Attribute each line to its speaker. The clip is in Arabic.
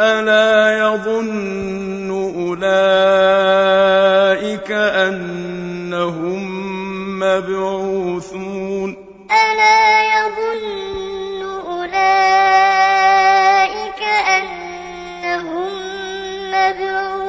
Speaker 1: أَلَا يَظُنُّ أُولَٰئِكَ أَنَّهُم مَّبْعُوثُونَ أَلَا يَظُنُّ أُولَٰئِكَ أَنَّهُم مَّبْعُوثُونَ